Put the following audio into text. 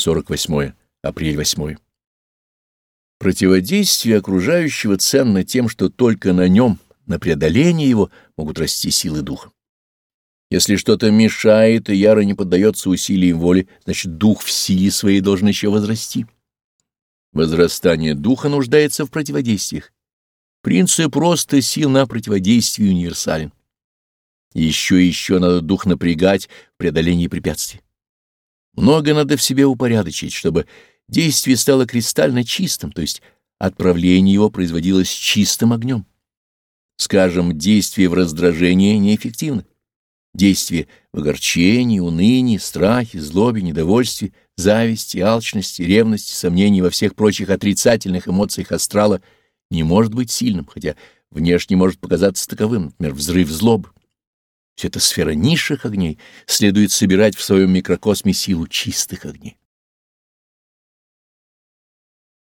48 апрель 8. Противодействие окружающего ценно тем, что только на нем, на преодоление его, могут расти силы духа. Если что-то мешает и яро не поддается усилиям воли, значит, дух в силе своей должен еще возрасти. Возрастание духа нуждается в противодействиях. Принцип просто сил на противодействие универсален. Еще и еще надо дух напрягать в преодолении препятствий. Много надо в себе упорядочить, чтобы действие стало кристально чистым, то есть отправление его производилось чистым огнем. Скажем, действие в раздражении неэффективно. Действие в огорчении, унынии, страхе, злобе, недовольстве, зависти, алчности, ревности, сомнении во всех прочих отрицательных эмоциях астрала не может быть сильным, хотя внешне может показаться таковым, например, взрыв злобы. Все это сфера низших огней, следует собирать в своем микрокосме силу чистых огней.